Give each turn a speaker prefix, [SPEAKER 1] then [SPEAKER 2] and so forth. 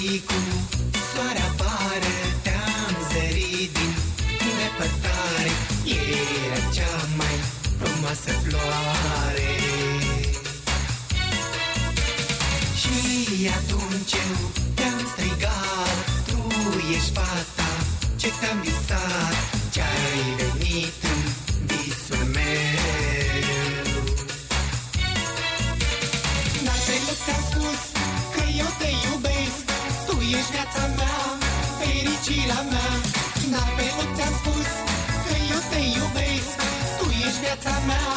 [SPEAKER 1] și cu soare afară Te-am zărit din depărtare Era cea mai frumoasă floare. Și atunci eu te-am strigat Tu ești fata ce te-am visat Ce-ai venit în visul meu. Dar pe loc ți-am spus că eu te iubesc fericirea mea Dar pe loc ți-am spus că eu te iubesc. Tu ești viața mea,